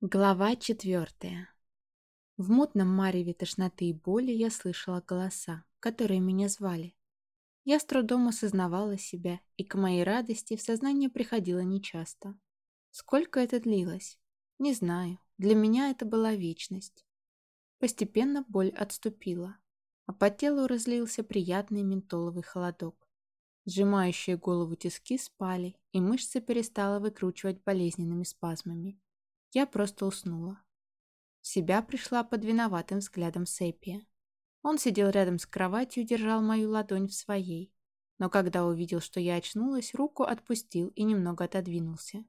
Глава четвертая. В мутном мареве тошноты и боли я слышала голоса, которые меня звали. Я с трудом осознавала себя, и к моей радости в сознание приходило нечасто. Сколько это длилось? Не знаю. Для меня это была вечность. Постепенно боль отступила, а по телу разлился приятный ментоловый холодок. Сжимающие голову тиски спали, и мышцы перестала выкручивать болезненными спазмами. Я просто уснула. В себя пришла под виноватым взглядом Сепия. Он сидел рядом с кроватью держал мою ладонь в своей. Но когда увидел, что я очнулась, руку отпустил и немного отодвинулся.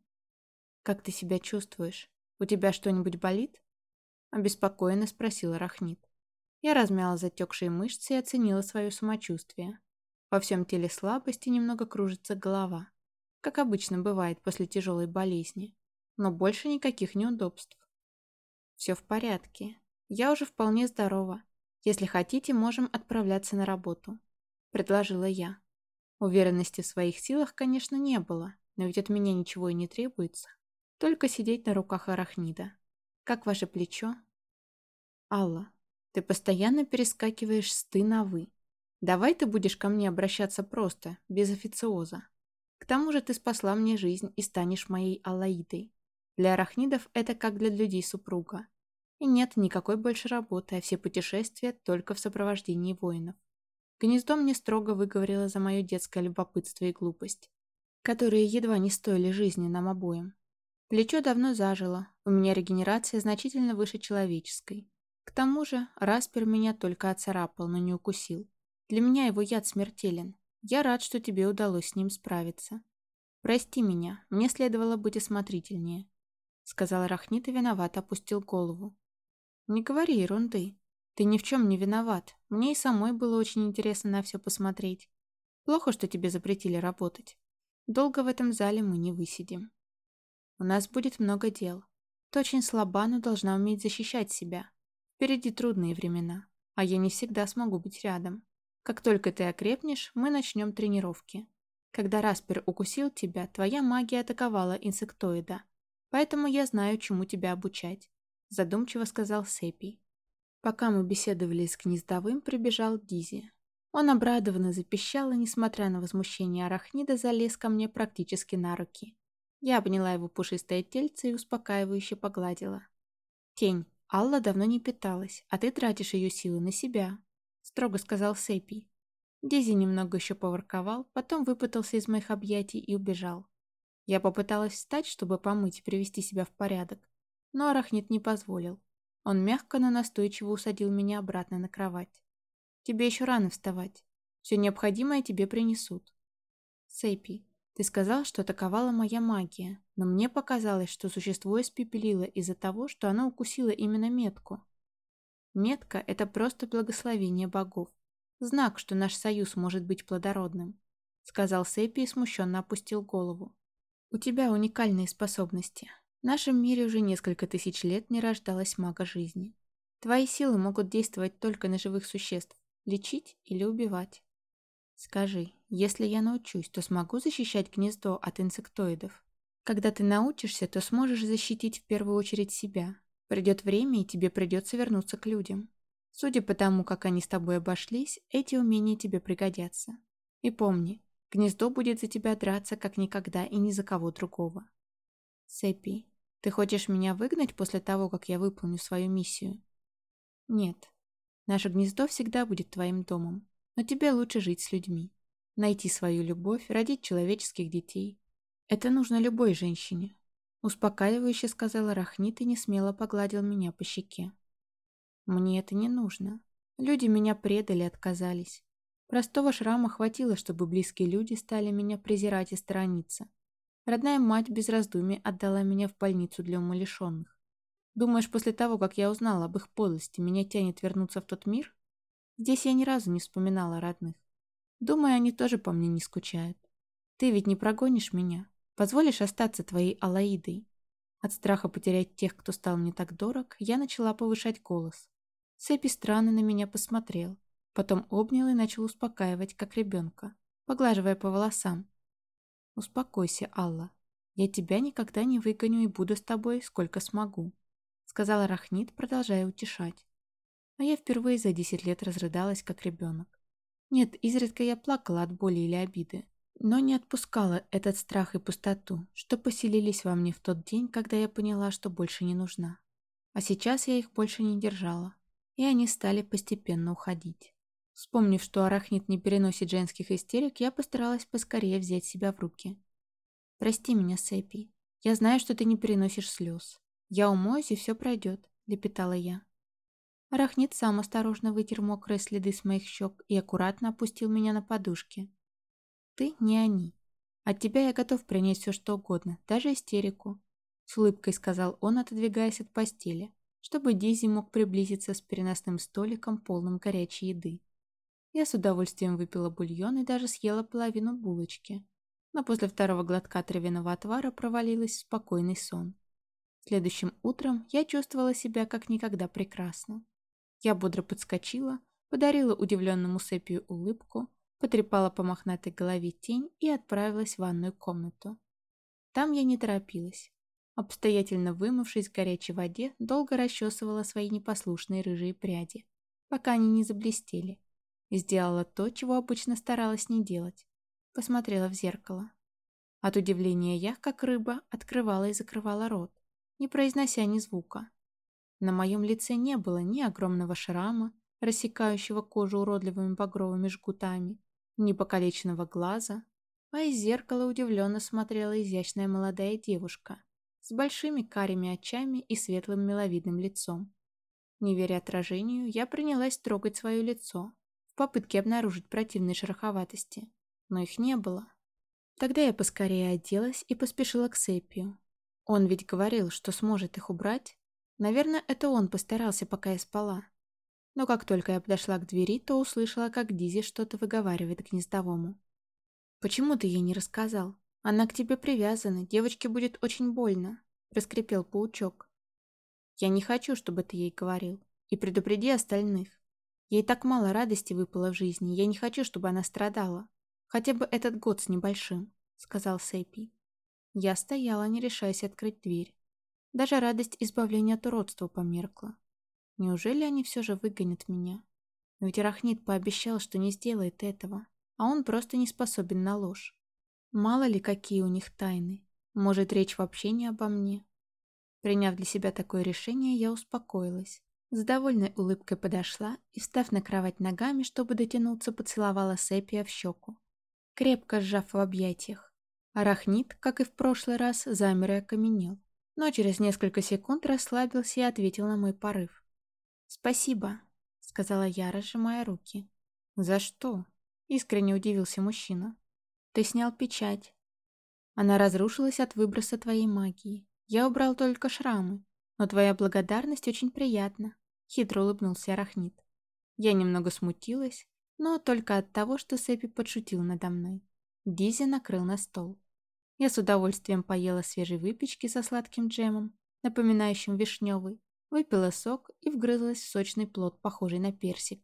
«Как ты себя чувствуешь? У тебя что-нибудь болит?» Обеспокоенно спросила Рахнит. Я размяла затекшие мышцы и оценила свое самочувствие. Во всем теле слабости немного кружится голова, как обычно бывает после тяжелой болезни но больше никаких неудобств. Все в порядке. Я уже вполне здорова. Если хотите, можем отправляться на работу. Предложила я. Уверенности в своих силах, конечно, не было, но ведь от меня ничего и не требуется. Только сидеть на руках арахнида. Как ваше плечо? Алла, ты постоянно перескакиваешь с «ты» на «вы». Давай ты будешь ко мне обращаться просто, без официоза. К тому же ты спасла мне жизнь и станешь моей Аллаидой. Для арахнидов это как для людей супруга. И нет никакой больше работы, а все путешествия только в сопровождении воинов. Гнездо мне строго выговорило за мое детское любопытство и глупость, которые едва не стоили жизни нам обоим. Плечо давно зажило, у меня регенерация значительно выше человеческой. К тому же Распер меня только оцарапал, но не укусил. Для меня его яд смертелен. Я рад, что тебе удалось с ним справиться. Прости меня, мне следовало быть осмотрительнее сказал Рахнит и виноват опустил голову. «Не говори ерунды. Ты ни в чем не виноват. Мне и самой было очень интересно на все посмотреть. Плохо, что тебе запретили работать. Долго в этом зале мы не высидим. У нас будет много дел. Ты очень слаба, но должна уметь защищать себя. Впереди трудные времена, а я не всегда смогу быть рядом. Как только ты окрепнешь, мы начнем тренировки. Когда Распер укусил тебя, твоя магия атаковала инсектоида, Поэтому я знаю, чему тебя обучать», – задумчиво сказал Сепий. Пока мы беседовали с Гнездовым, прибежал Дизи. Он обрадованно запищал и, несмотря на возмущение арахнида, залез ко мне практически на руки. Я обняла его пушистое тельце и успокаивающе погладила. «Тень, Алла давно не питалась, а ты тратишь ее силы на себя», – строго сказал Сепий. Дизи немного еще поворковал, потом выпутался из моих объятий и убежал. Я попыталась встать, чтобы помыть и привести себя в порядок, но арахнит не позволил. Он мягко, но настойчиво усадил меня обратно на кровать. «Тебе еще рано вставать. Все необходимое тебе принесут». «Сейпи, ты сказал, что атаковала моя магия, но мне показалось, что существо испепелило из-за того, что оно укусило именно метку. Метка – это просто благословение богов. Знак, что наш союз может быть плодородным», – сказал Сейпи и смущенно опустил голову. У тебя уникальные способности. В нашем мире уже несколько тысяч лет не рождалась мага жизни. Твои силы могут действовать только на живых существ, лечить или убивать. Скажи, если я научусь, то смогу защищать гнездо от инсектоидов? Когда ты научишься, то сможешь защитить в первую очередь себя. Придет время, и тебе придется вернуться к людям. Судя по тому, как они с тобой обошлись, эти умения тебе пригодятся. И помни, Гнездо будет за тебя драться, как никогда, и ни за кого другого. Сэппи, ты хочешь меня выгнать после того, как я выполню свою миссию? Нет. Наше гнездо всегда будет твоим домом, но тебе лучше жить с людьми. Найти свою любовь, родить человеческих детей. Это нужно любой женщине. Успокаивающе сказала Рахнит и несмело погладил меня по щеке. Мне это не нужно. Люди меня предали, отказались. Простого шрама хватило, чтобы близкие люди стали меня презирать и сторониться. Родная мать без раздумий отдала меня в больницу для умалишенных. Думаешь, после того, как я узнала об их подлости, меня тянет вернуться в тот мир? Здесь я ни разу не вспоминала родных. Думаю, они тоже по мне не скучают. Ты ведь не прогонишь меня. Позволишь остаться твоей Алаидой. От страха потерять тех, кто стал мне так дорог, я начала повышать голос. Сэппи странно на меня посмотрел, Потом обнял и начал успокаивать, как ребенка, поглаживая по волосам. «Успокойся, Алла. «Я тебя никогда не выгоню и буду с тобой, сколько смогу», сказала Рахнит, продолжая утешать. А я впервые за десять лет разрыдалась, как ребенок. Нет, изредка я плакала от боли или обиды, но не отпускала этот страх и пустоту, что поселились во мне в тот день, когда я поняла, что больше не нужна. А сейчас я их больше не держала, и они стали постепенно уходить. Вспомнив, что арахнит не переносит женских истерик, я постаралась поскорее взять себя в руки. «Прости меня, Сэппи. Я знаю, что ты не переносишь слез. Я умоюсь, и все пройдет», — лепетала я. Арахнит сам осторожно вытер мокрые следы с моих щек и аккуратно опустил меня на подушки. «Ты не они. От тебя я готов принять все, что угодно, даже истерику», — с улыбкой сказал он, отодвигаясь от постели, чтобы Дизи мог приблизиться с переносным столиком, полным горячей еды. Я с удовольствием выпила бульон и даже съела половину булочки, но после второго глотка травяного отвара провалилась в спокойный сон. Следующим утром я чувствовала себя как никогда прекрасно. Я бодро подскочила, подарила удивленному Сепию улыбку, потрепала по мохнатой голове тень и отправилась в ванную комнату. Там я не торопилась. Обстоятельно вымывшись в горячей воде, долго расчесывала свои непослушные рыжие пряди, пока они не заблестели. И сделала то, чего обычно старалась не делать. Посмотрела в зеркало. От удивления я, как рыба, открывала и закрывала рот, не произнося ни звука. На моем лице не было ни огромного шрама, рассекающего кожу уродливыми багровыми жгутами, ни покалеченного глаза, а из зеркала удивленно смотрела изящная молодая девушка с большими карими очами и светлым миловидным лицом. Не веря отражению, я принялась трогать свое лицо попытке обнаружить противные шероховатости, но их не было. Тогда я поскорее оделась и поспешила к Сепию. Он ведь говорил, что сможет их убрать, Наверное, это он постарался, пока я спала. Но как только я подошла к двери, то услышала, как Дизи что-то выговаривает гнездовому. «Почему ты ей не рассказал? Она к тебе привязана, девочке будет очень больно», — раскрепел паучок. «Я не хочу, чтобы ты ей говорил. И предупреди остальных. Ей так мало радости выпало в жизни, я не хочу, чтобы она страдала. Хотя бы этот год с небольшим», — сказал Сэппи. Я стояла, не решаясь открыть дверь. Даже радость избавления от уродства померкла. Неужели они все же выгонят меня? Ведь Рахнит пообещал, что не сделает этого, а он просто не способен на ложь. Мало ли, какие у них тайны. Может, речь вообще не обо мне. Приняв для себя такое решение, я успокоилась. С довольной улыбкой подошла и, встав на кровать ногами, чтобы дотянуться, поцеловала Сепия в щеку, крепко сжав в объятиях. Арахнит, как и в прошлый раз, замер и окаменел но через несколько секунд расслабился и ответил на мой порыв. «Спасибо», — сказала я, разжимая руки. «За что?» — искренне удивился мужчина. «Ты снял печать. Она разрушилась от выброса твоей магии. Я убрал только шрамы, но твоя благодарность очень приятна», — хитро улыбнулся Арахнит. Я немного смутилась, но только от того, что Сэппи подшутил надо мной. Дизи накрыл на стол. Я с удовольствием поела свежей выпечки со сладким джемом, напоминающим вишневый, выпила сок и вгрызлась в сочный плод, похожий на персик.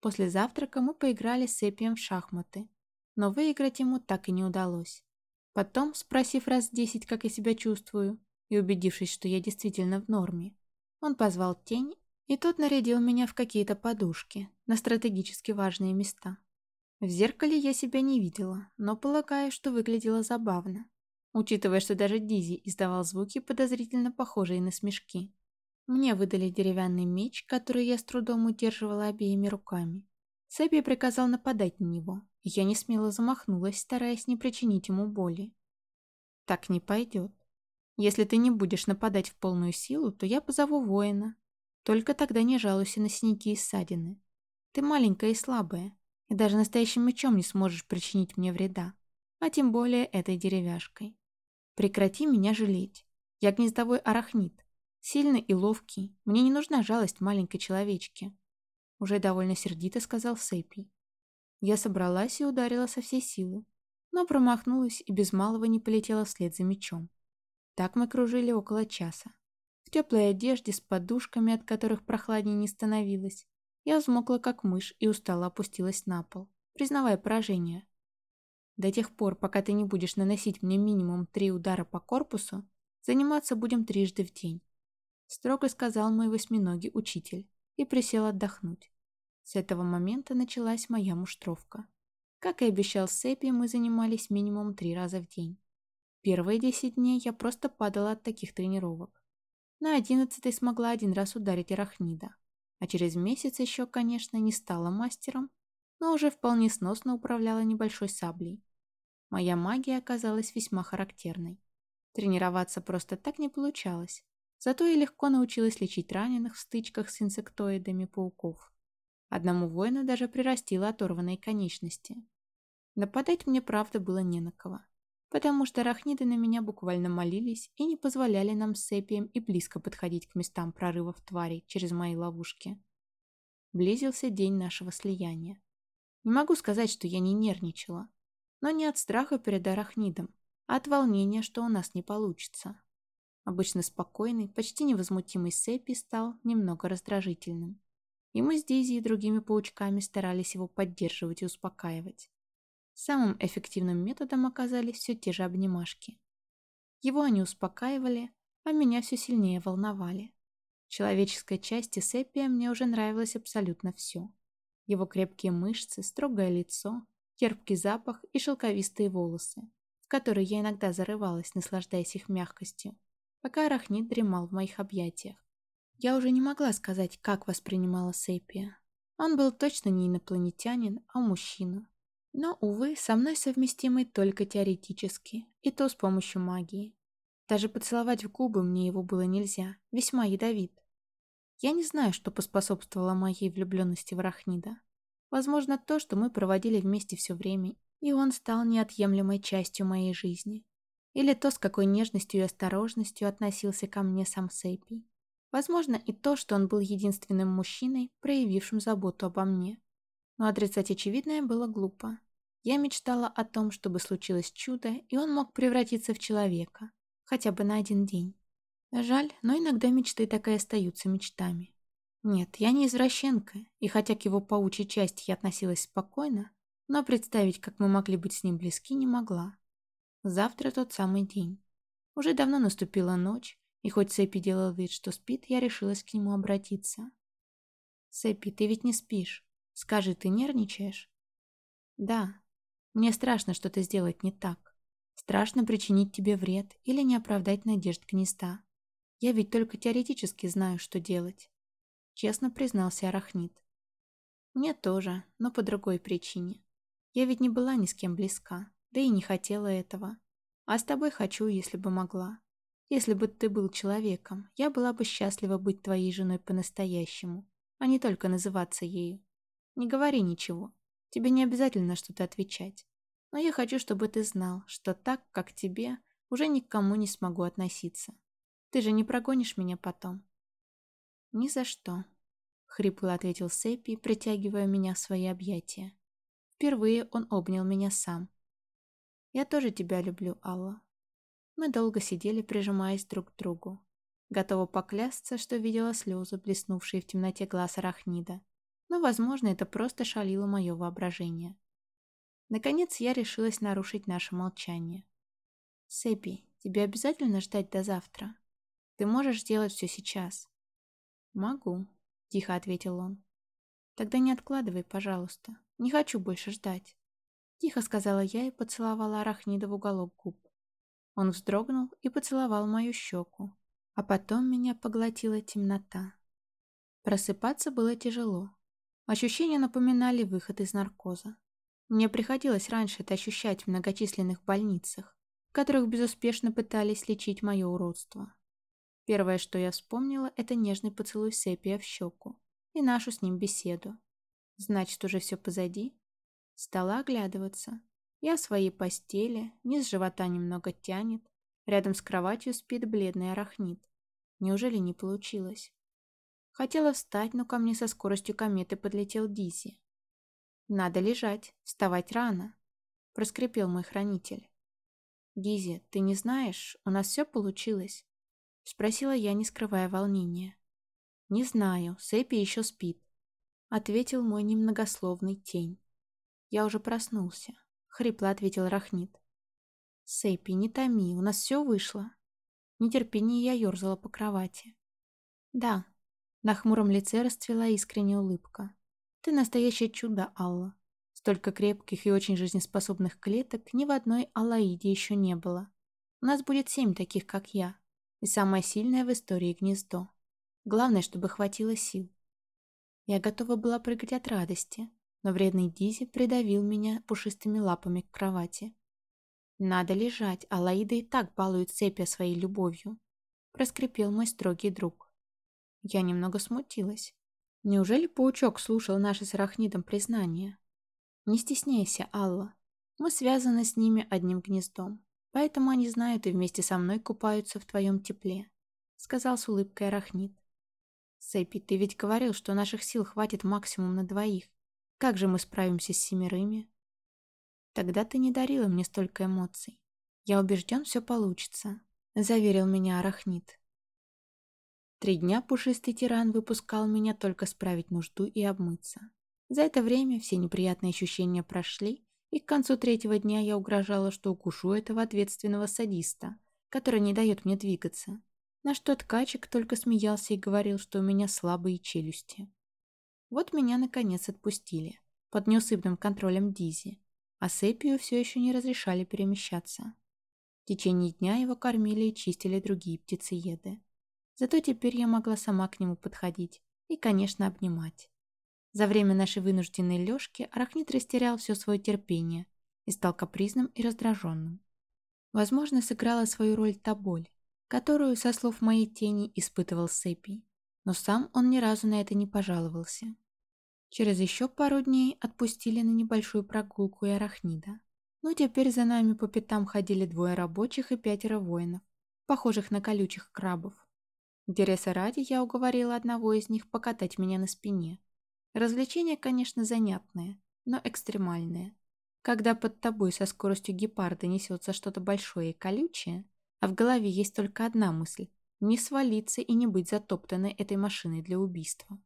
После завтрака мы поиграли с Эпием в шахматы, но выиграть ему так и не удалось. Потом, спросив раз десять, как я себя чувствую, и убедившись, что я действительно в норме, он позвал тень, и тот нарядил меня в какие-то подушки на стратегически важные места. В зеркале я себя не видела, но полагаю, что выглядела забавно, учитывая, что даже Дизи издавал звуки, подозрительно похожие на смешки. Мне выдали деревянный меч, который я с трудом удерживала обеими руками. Сэби приказал нападать на него, я не смело замахнулась, стараясь не причинить ему боли. Так не пойдет. Если ты не будешь нападать в полную силу, то я позову воина. Только тогда не жалуйся на синяки и ссадины. Ты маленькая и слабая, и даже настоящим мечом не сможешь причинить мне вреда, а тем более этой деревяшкой. Прекрати меня жалеть. Я гнездовой арахнит, сильный и ловкий, мне не нужна жалость маленькой человечки. Уже довольно сердито сказал Сэппи. Я собралась и ударила со всей силы, но промахнулась и без малого не полетела вслед за мечом. Так мы кружили около часа. Теплой одежде с подушками, от которых прохладнее не становилось, я взмокла как мышь и устало опустилась на пол, признавая поражение. До тех пор, пока ты не будешь наносить мне минимум три удара по корпусу, заниматься будем трижды в день. Строго сказал мой восьминогий учитель и присел отдохнуть. С этого момента началась моя муштровка. Как и обещал Сэппи, мы занимались минимум три раза в день. Первые десять дней я просто падала от таких тренировок. На одиннадцатой смогла один раз ударить арахнида. А через месяц еще, конечно, не стала мастером, но уже вполне сносно управляла небольшой саблей. Моя магия оказалась весьма характерной. Тренироваться просто так не получалось, зато я легко научилась лечить раненых в стычках с инсектоидами пауков. Одному воину даже прирастило оторванные конечности. Нападать мне, правда, было не на кого потому что арахниды на меня буквально молились и не позволяли нам с Сепием и близко подходить к местам прорывов тварей через мои ловушки. Близился день нашего слияния. Не могу сказать, что я не нервничала, но не от страха перед арахнидом, а от волнения, что у нас не получится. Обычно спокойный, почти невозмутимый Сепи стал немного раздражительным. И мы с Дизи и другими паучками старались его поддерживать и успокаивать. Самым эффективным методом оказались все те же обнимашки. Его они успокаивали, а меня все сильнее волновали. Человеческой части Сеппия мне уже нравилось абсолютно все. Его крепкие мышцы, строгое лицо, терпкий запах и шелковистые волосы, в которые я иногда зарывалась, наслаждаясь их мягкостью, пока арахнит дремал в моих объятиях. Я уже не могла сказать, как воспринимала Сепия. Он был точно не инопланетянин, а мужчина, но, увы, со мной совместимый только теоретически, и то с помощью магии. Даже поцеловать в губы мне его было нельзя, весьма ядовит. Я не знаю, что поспособствовало моей влюбленности в Рахнида. Возможно, то, что мы проводили вместе все время, и он стал неотъемлемой частью моей жизни. Или то, с какой нежностью и осторожностью относился ко мне сам Сейпий. Возможно, и то, что он был единственным мужчиной, проявившим заботу обо мне. Но отрицать очевидное было глупо. Я мечтала о том, чтобы случилось чудо, и он мог превратиться в человека. Хотя бы на один день. Жаль, но иногда мечты так и остаются мечтами. Нет, я не извращенка, и хотя к его паучьей части я относилась спокойно, но представить, как мы могли быть с ним близки, не могла. Завтра тот самый день. Уже давно наступила ночь, и хоть Сэппи делал вид, что спит, я решилась к нему обратиться. «Сэппи, ты ведь не спишь. Скажи, ты нервничаешь? Да. Мне страшно что-то сделать не так. Страшно причинить тебе вред или не оправдать надежд гнезда. Я ведь только теоретически знаю, что делать. Честно признался Арахнит. Мне тоже, но по другой причине. Я ведь не была ни с кем близка, да и не хотела этого. А с тобой хочу, если бы могла. Если бы ты был человеком, я была бы счастлива быть твоей женой по-настоящему, а не только называться ею. Не говори ничего. Тебе не обязательно что-то отвечать. Но я хочу, чтобы ты знал, что так, как тебе, уже никому не смогу относиться. Ты же не прогонишь меня потом. Ни за что, хрипло ответил Сэппи, притягивая меня в свои объятия. Впервые он обнял меня сам. Я тоже тебя люблю, Алла. Мы долго сидели, прижимаясь друг к другу. Готова поклясться, что видела слезы, блеснувшие в темноте глаз Арахнида но, возможно, это просто шалило мое воображение. Наконец я решилась нарушить наше молчание. «Сэппи, тебе обязательно ждать до завтра? Ты можешь сделать все сейчас?» «Могу», — тихо ответил он. «Тогда не откладывай, пожалуйста. Не хочу больше ждать». Тихо сказала я и поцеловала Арахнида в уголок губ. Он вздрогнул и поцеловал мою щеку, а потом меня поглотила темнота. Просыпаться было тяжело. Ощущения напоминали выход из наркоза. Мне приходилось раньше это ощущать в многочисленных больницах, в которых безуспешно пытались лечить мое уродство. Первое, что я вспомнила, это нежный поцелуй Сепия в щеку и нашу с ним беседу. Значит, уже все позади? Стала оглядываться. Я в своей постели, низ живота немного тянет, рядом с кроватью спит бледный арахнит. Неужели не получилось? Хотела встать, но ко мне со скоростью кометы подлетел Дизи. «Надо лежать, вставать рано», — проскрипел мой хранитель. «Дизи, ты не знаешь, у нас все получилось?» — спросила я, не скрывая волнения. «Не знаю, Сэппи еще спит», — ответил мой немногословный тень. Я уже проснулся. хрипло ответил Рахнит. Сэппи, не томи, у нас все вышло. В нетерпении я ерзала по кровати. Да, на хмуром лице расцвела искренняя улыбка. Ты настоящее чудо, Алла. Столько крепких и очень жизнеспособных клеток ни в одной Аллаиде еще не было. У нас будет семь таких, как я. И самое сильное в истории гнездо. Главное, чтобы хватило сил. Я готова была прыгать от радости, но вредный Дизи придавил меня пушистыми лапами к кровати. «Надо лежать, а Лаида и так балует Сепия своей любовью», — проскрипел мой строгий друг. Я немного смутилась. Неужели паучок слушал наши с Рахнидом признания? Не стесняйся, Алла. Мы связаны с ними одним гнездом, поэтому они знают и вместе со мной купаются в твоем тепле», — сказал с улыбкой Рахнид. «Сэппи, ты ведь говорил, что наших сил хватит максимум на двоих. Как же мы справимся с семерыми?» «Тогда ты не дарила мне столько эмоций. Я убежден, все получится», — заверил меня Арахнит. Три дня пушистый тиран выпускал меня только справить нужду и обмыться. За это время все неприятные ощущения прошли, и к концу третьего дня я угрожала, что укушу этого ответственного садиста, который не дает мне двигаться. На что ткачик только смеялся и говорил, что у меня слабые челюсти. Вот меня наконец отпустили, под неусыпным контролем Дизи, а Сепию все еще не разрешали перемещаться. В течение дня его кормили и чистили другие птицееды. Зато теперь я могла сама к нему подходить и, конечно, обнимать. За время нашей вынужденной лёжки Арахнит растерял все свое терпение и стал капризным и раздраженным. Возможно, сыграла свою роль та боль, которую, со слов моей тени, испытывал Сэппи, но сам он ни разу на это не пожаловался. Через еще пару дней отпустили на небольшую прогулку и арахнида. Но теперь за нами по пятам ходили двое рабочих и пятеро воинов, похожих на колючих крабов. Интереса ради я уговорила одного из них покатать меня на спине. Развлечение, конечно, занятное, но экстремальное. Когда под тобой со скоростью гепарда несется что-то большое и колючее, а в голове есть только одна мысль – не свалиться и не быть затоптанной этой машиной для убийства.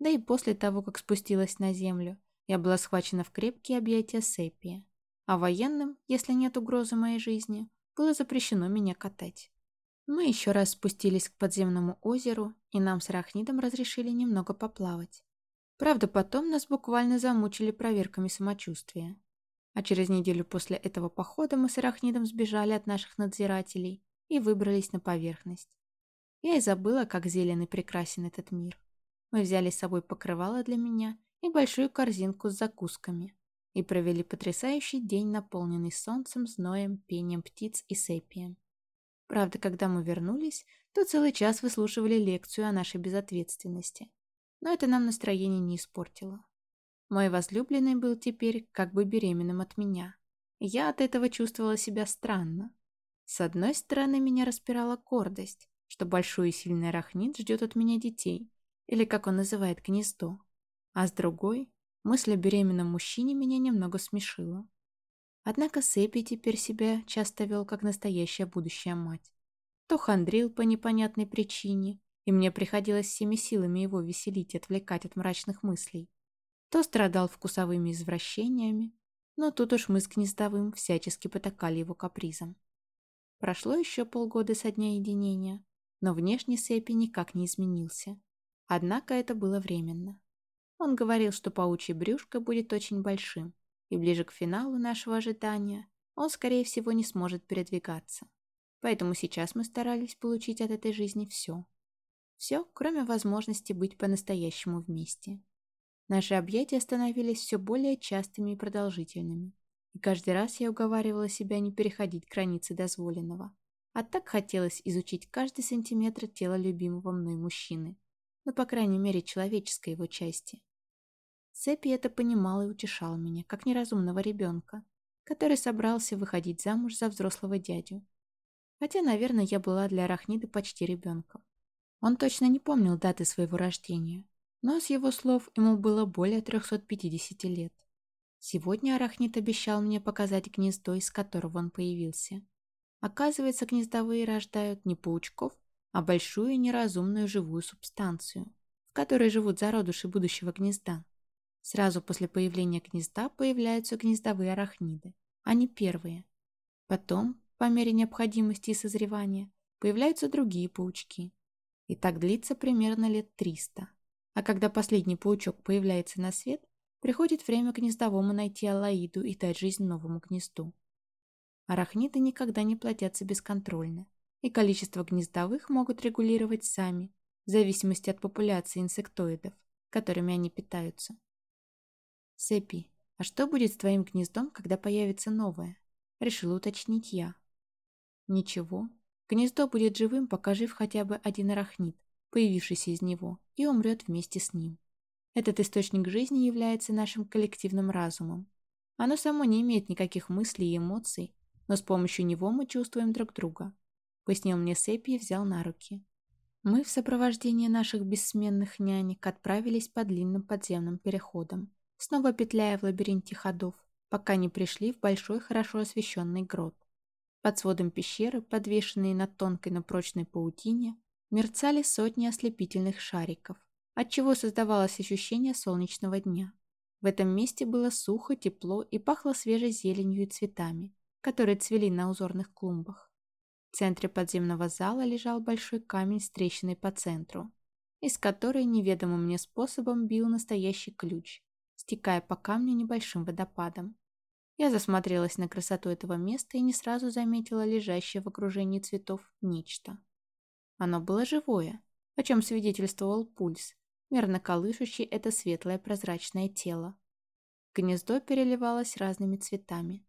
Да и после того, как спустилась на землю, я была схвачена в крепкие объятия Сепия, а военным, если нет угрозы моей жизни, было запрещено меня катать. Мы еще раз спустились к подземному озеру, и нам с Рахнидом разрешили немного поплавать. Правда, потом нас буквально замучили проверками самочувствия. А через неделю после этого похода мы с Арахнидом сбежали от наших надзирателей и выбрались на поверхность. Я и забыла, как зелен и прекрасен этот мир. Мы взяли с собой покрывало для меня и большую корзинку с закусками и провели потрясающий день, наполненный солнцем, зноем, пением птиц и сепием. Правда, когда мы вернулись, то целый час выслушивали лекцию о нашей безответственности. Но это нам настроение не испортило. Мой возлюбленный был теперь как бы беременным от меня. Я от этого чувствовала себя странно. С одной стороны, меня распирала гордость, что большой и сильный арахнит ждет от меня детей, или, как он называет, гнездо. А с другой, мысль о беременном мужчине меня немного смешила. Однако Сэппи теперь себя часто вел как настоящая будущая мать. То хандрил по непонятной причине, и мне приходилось всеми силами его веселить и отвлекать от мрачных мыслей то страдал вкусовыми извращениями, но тут уж мы с Гнездовым всячески потакали его капризом. Прошло еще полгода со дня единения, но внешне Сэппи никак не изменился. Однако это было временно. Он говорил, что паучье брюшко будет очень большим, и ближе к финалу нашего ожидания он, скорее всего, не сможет передвигаться. Поэтому сейчас мы старались получить от этой жизни все. Все, кроме возможности быть по-настоящему вместе. Наши объятия становились все более частыми и продолжительными. И каждый раз я уговаривала себя не переходить границы дозволенного. А так хотелось изучить каждый сантиметр тела любимого мной мужчины. Ну, по крайней мере, человеческой его части. Цепи это понимал и утешал меня, как неразумного ребенка, который собрался выходить замуж за взрослого дядю. Хотя, наверное, я была для Арахниды почти ребенком. Он точно не помнил даты своего рождения, но с его слов ему было более 350 лет. Сегодня Арахнит обещал мне показать гнездо, из которого он появился. Оказывается, гнездовые рождают не паучков, а большую неразумную живую субстанцию, в которой живут зародыши будущего гнезда. Сразу после появления гнезда появляются гнездовые арахниды. Они первые. Потом, по мере необходимости и созревания, появляются другие паучки. И так длится примерно лет 300. А когда последний паучок появляется на свет, приходит время гнездовому найти Аллаиду и дать жизнь новому гнезду. Арахниды никогда не плодятся бесконтрольно, и количество гнездовых могут регулировать сами, в зависимости от популяции инсектоидов, которыми они питаются. Сепи, а что будет с твоим гнездом, когда появится новое? Решил уточнить я. Ничего. Гнездо будет живым, пока жив хотя бы один арахнит, появившийся из него, и умрет вместе с ним. Этот источник жизни является нашим коллективным разумом. Оно само не имеет никаких мыслей и эмоций, но с помощью него мы чувствуем друг друга. Пояснил мне Сепи и взял на руки. Мы в сопровождении наших бессменных нянек отправились по длинным подземным переходам, снова петляя в лабиринте ходов, пока не пришли в большой хорошо освещенный грот. Под сводом пещеры, подвешенные на тонкой, но прочной паутине, мерцали сотни ослепительных шариков, отчего создавалось ощущение солнечного дня. В этом месте было сухо, тепло и пахло свежей зеленью и цветами, которые цвели на узорных клумбах. В центре подземного зала лежал большой камень с трещиной по центру, из которой неведомым мне способом бил настоящий ключ, стекая по камню небольшим водопадом. Я засмотрелась на красоту этого места и не сразу заметила лежащее в окружении цветов нечто. Оно было живое, о чем свидетельствовал пульс, мерно колышущий это светлое прозрачное тело. Гнездо переливалось разными цветами.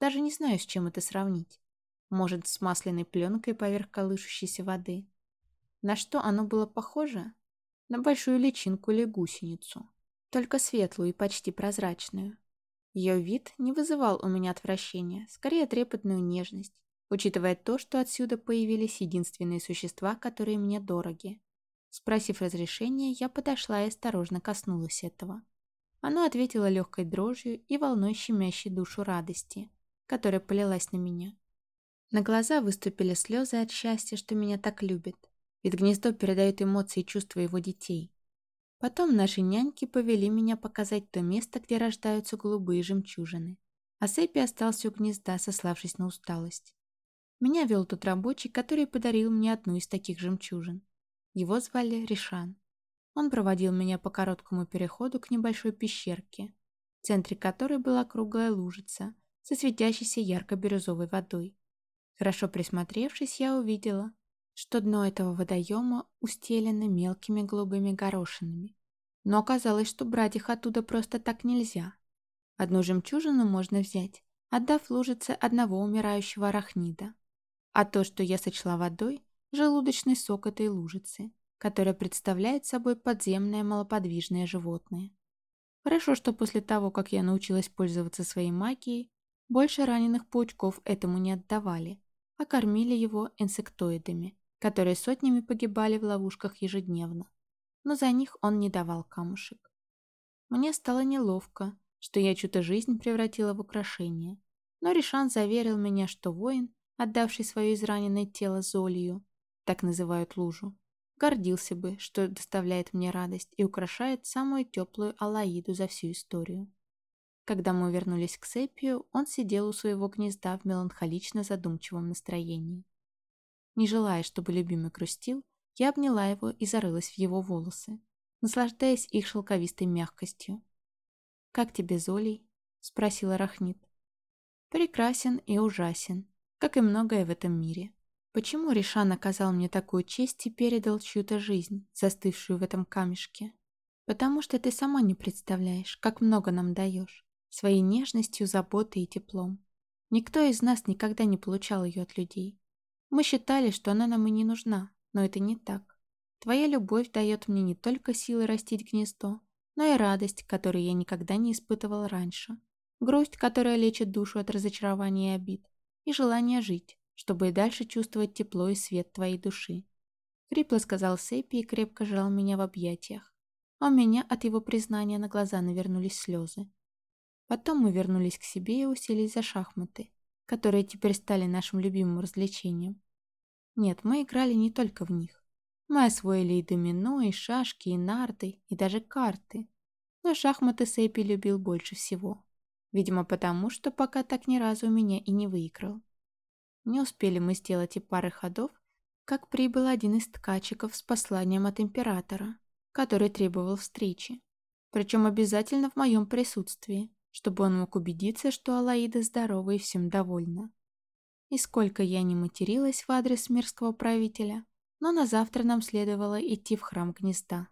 Даже не знаю, с чем это сравнить. Может, с масляной пленкой поверх колышущейся воды. На что оно было похоже? На большую личинку или гусеницу. Только светлую и почти прозрачную. Ее вид не вызывал у меня отвращения, скорее трепетную нежность, учитывая то, что отсюда появились единственные существа, которые мне дороги. Спросив разрешения, я подошла и осторожно коснулась этого. Оно ответило легкой дрожью и волной щемящей душу радости, которая полилась на меня. На глаза выступили слезы от счастья, что меня так любят, ведь гнездо передает эмоции и чувства его детей. Потом наши няньки повели меня показать то место, где рождаются голубые жемчужины. А Сэппи остался у гнезда, сославшись на усталость. Меня вел тот рабочий, который подарил мне одну из таких жемчужин. Его звали Ришан. Он проводил меня по короткому переходу к небольшой пещерке, в центре которой была круглая лужица со светящейся ярко-бирюзовой водой. Хорошо присмотревшись, я увидела, что дно этого водоема устелено мелкими голубыми горошинами. Но оказалось, что брать их оттуда просто так нельзя. Одну жемчужину можно взять, отдав лужице одного умирающего арахнида. А то, что я сочла водой, желудочный сок этой лужицы, которая представляет собой подземное малоподвижное животное. Хорошо, что после того, как я научилась пользоваться своей магией, больше раненых паучков этому не отдавали, а кормили его инсектоидами, которые сотнями погибали в ловушках ежедневно. Но за них он не давал камушек. Мне стало неловко, что я чью-то жизнь превратила в украшение. Но Ришан заверил меня, что воин, отдавший свое израненное тело Золью, так называют лужу, гордился бы, что доставляет мне радость и украшает самую теплую Алаиду за всю историю. Когда мы вернулись к Сепию, он сидел у своего гнезда в меланхолично задумчивом настроении. Не желая, чтобы любимый грустил, я обняла его и зарылась в его волосы, наслаждаясь их шелковистой мягкостью. «Как тебе, Золий?» — спросила Рахнит. «Прекрасен и ужасен, как и многое в этом мире. Почему Ришан оказал мне такую честь и передал чью-то жизнь, застывшую в этом камешке? Потому что ты сама не представляешь, как много нам даешь своей нежностью, заботой и теплом. Никто из нас никогда не получал ее от людей. Мы считали, что она нам и не нужна, но это не так. Твоя любовь дает мне не только силы растить гнездо, но и радость, которую я никогда не испытывал раньше. Грусть, которая лечит душу от разочарования и обид, и желание жить, чтобы и дальше чувствовать тепло и свет твоей души. Хрипло сказал Сэппи и крепко сжал меня в объятиях. А у меня от его признания на глаза навернулись слезы. Потом мы вернулись к себе и уселись за шахматы, которые теперь стали нашим любимым развлечением. Нет, мы играли не только в них. Мы освоили и домино, и шашки, и нарды, и даже карты. но шахматы Сэппи любил больше всего. Видимо, потому, что пока так ни разу у меня и не выиграл. Не успели мы сделать и пары ходов, как прибыл один из ткачиков с посланием от императора, который требовал встречи. Причем обязательно в моем присутствии, чтобы он мог убедиться, что Алаида здорова и всем довольна. И сколько я не материлась в адрес мирского правителя, но на завтра нам следовало идти в храм гнезда.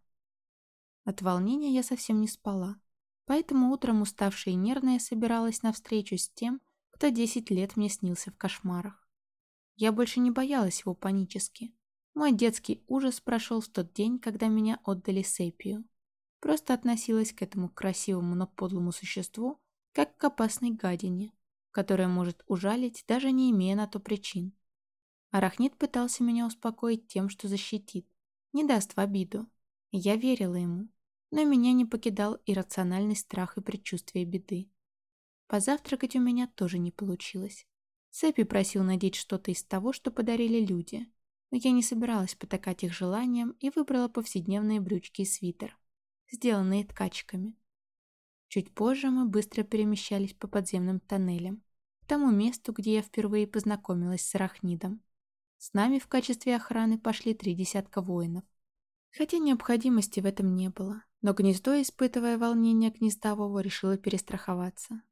От волнения я совсем не спала, поэтому утром уставшая и нервная собиралась на встречу с тем, кто десять лет мне снился в кошмарах. Я больше не боялась его панически. Мой детский ужас прошел в тот день, когда меня отдали Сепию. Просто относилась к этому красивому, но подлому существу, как к опасной гадине, которая может ужалить, даже не имея на то причин. Арахнит пытался меня успокоить тем, что защитит, не даст в обиду. я верила ему, но меня не покидал иррациональный страх и предчувствие беды. Позавтракать у меня тоже не получилось. Сэппи просил надеть что-то из того, что подарили люди, но я не собиралась потакать их желаниям и выбрала повседневные брючки и свитер, сделанные ткачками. Чуть позже мы быстро перемещались по подземным тоннелям, к тому месту, где я впервые познакомилась с Арахнидом. С нами в качестве охраны пошли три десятка воинов. Хотя необходимости в этом не было, но гнездо, испытывая волнение гнездового, решило перестраховаться.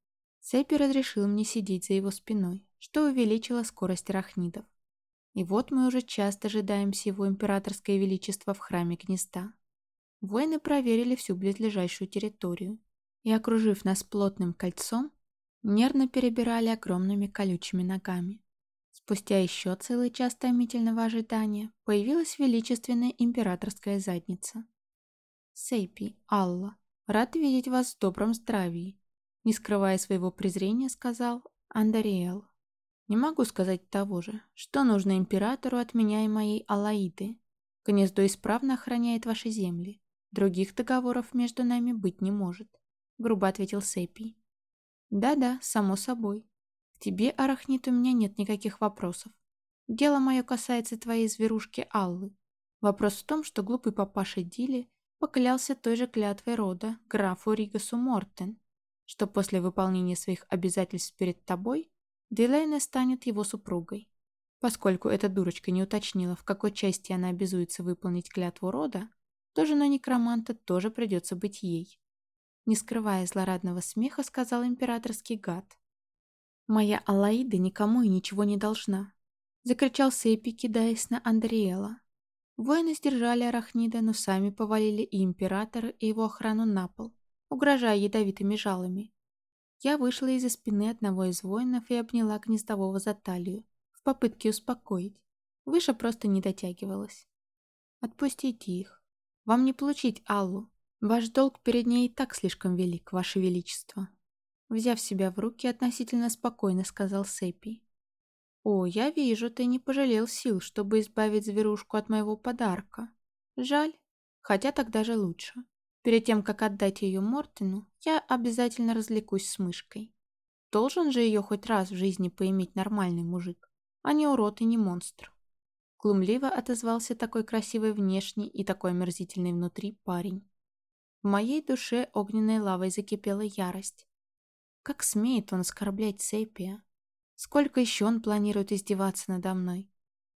Цепи разрешил мне сидеть за его спиной, что увеличило скорость рахнидов. И вот мы уже часто дожидаемся его императорское величество в храме гнезда. Воины проверили всю близлежащую территорию и, окружив нас плотным кольцом, нервно перебирали огромными колючими ногами. Спустя еще целый час томительного ожидания появилась величественная императорская задница. «Сейпи, Алла, рад видеть вас в добром здравии», не скрывая своего презрения, сказал Андариэл. «Не могу сказать того же. Что нужно императору от меня и моей Алаиды? Гнездо исправно охраняет ваши земли. Других договоров между нами быть не может», — грубо ответил Сейпи. «Да-да, само собой. К тебе, Арахнит, у меня нет никаких вопросов. Дело мое касается твоей зверушки Аллы. Вопрос в том, что глупый папаша Дили поклялся той же клятвой рода, графу Ригасу Мортен, что после выполнения своих обязательств перед тобой Дилейна станет его супругой. Поскольку эта дурочка не уточнила, в какой части она обязуется выполнить клятву рода, то жена некроманта тоже придется быть ей. Не скрывая злорадного смеха, сказал императорский гад. «Моя Алаида никому и ничего не должна», — закричал Сейпи, кидаясь на Андриэла. Воины сдержали Арахнида, но сами повалили и императора, и его охрану на пол, угрожая ядовитыми жалами. Я вышла из-за спины одного из воинов и обняла гнездового за талию, в попытке успокоить. Выше просто не дотягивалась. «Отпустите их. Вам не получить Аллу. Ваш долг перед ней и так слишком велик, Ваше Величество». Взяв себя в руки, относительно спокойно сказал Сэппи. «О, я вижу, ты не пожалел сил, чтобы избавить зверушку от моего подарка. Жаль, хотя тогда же лучше. Перед тем, как отдать ее Мортину, я обязательно развлекусь с мышкой. Должен же ее хоть раз в жизни поиметь нормальный мужик, а не урод и не монстр. Глумливо отозвался такой красивый внешний и такой омерзительный внутри парень. В моей душе огненной лавой закипела ярость. Как смеет он оскорблять Сепия? Сколько еще он планирует издеваться надо мной?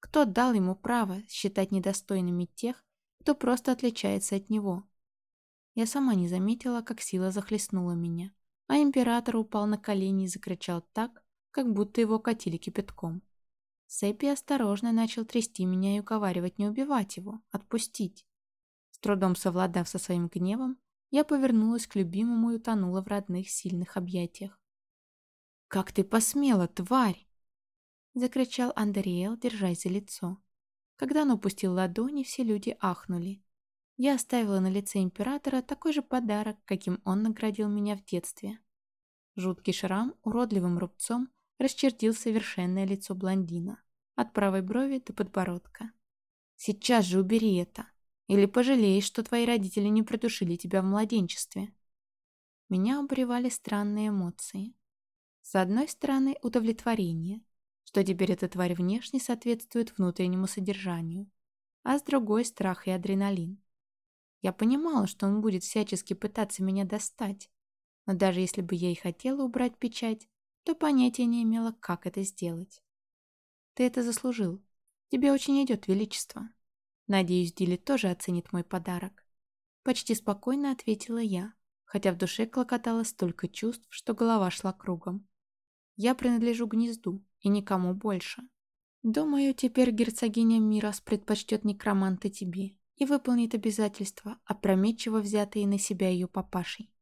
Кто дал ему право считать недостойными тех, кто просто отличается от него? Я сама не заметила, как сила захлестнула меня, а император упал на колени и закричал так, как будто его катили кипятком. Сэппи осторожно начал трясти меня и уговаривать не убивать его, отпустить. С трудом совладав со своим гневом, я повернулась к любимому и утонула в родных сильных объятиях. «Как ты посмела, тварь!» Закричал Андреэл, держась за лицо. Когда он упустил ладони, все люди ахнули. Я оставила на лице императора такой же подарок, каким он наградил меня в детстве. Жуткий шрам уродливым рубцом расчертил совершенное лицо блондина, от правой брови до подбородка. «Сейчас же убери это, или пожалеешь, что твои родители не придушили тебя в младенчестве». Меня обревали странные эмоции. С одной стороны, удовлетворение, что теперь эта тварь внешне соответствует внутреннему содержанию, а с другой – страх и адреналин. Я понимала, что он будет всячески пытаться меня достать. Но даже если бы я и хотела убрать печать, то понятия не имела, как это сделать. Ты это заслужил. Тебе очень идет величество. Надеюсь, Дили тоже оценит мой подарок. Почти спокойно ответила я, хотя в душе клокотало столько чувств, что голова шла кругом. Я принадлежу гнезду и никому больше. Думаю, теперь герцогиня Мирас предпочтет некроманта тебе и выполнит обязательства, опрометчиво взятые на себя ее папашей.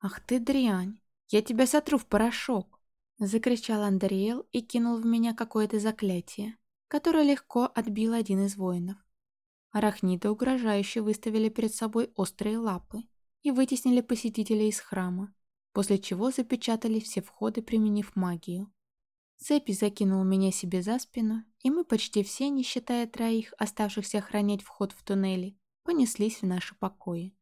«Ах ты дрянь! Я тебя сотру в порошок!» Закричал Андриэл и кинул в меня какое-то заклятие, которое легко отбил один из воинов. Арахниды угрожающе выставили перед собой острые лапы и вытеснили посетителей из храма, после чего запечатали все входы, применив магию. Цепи закинул меня себе за спину, и мы почти все, не считая троих, оставшихся охранять вход в туннели, понеслись в наши покои.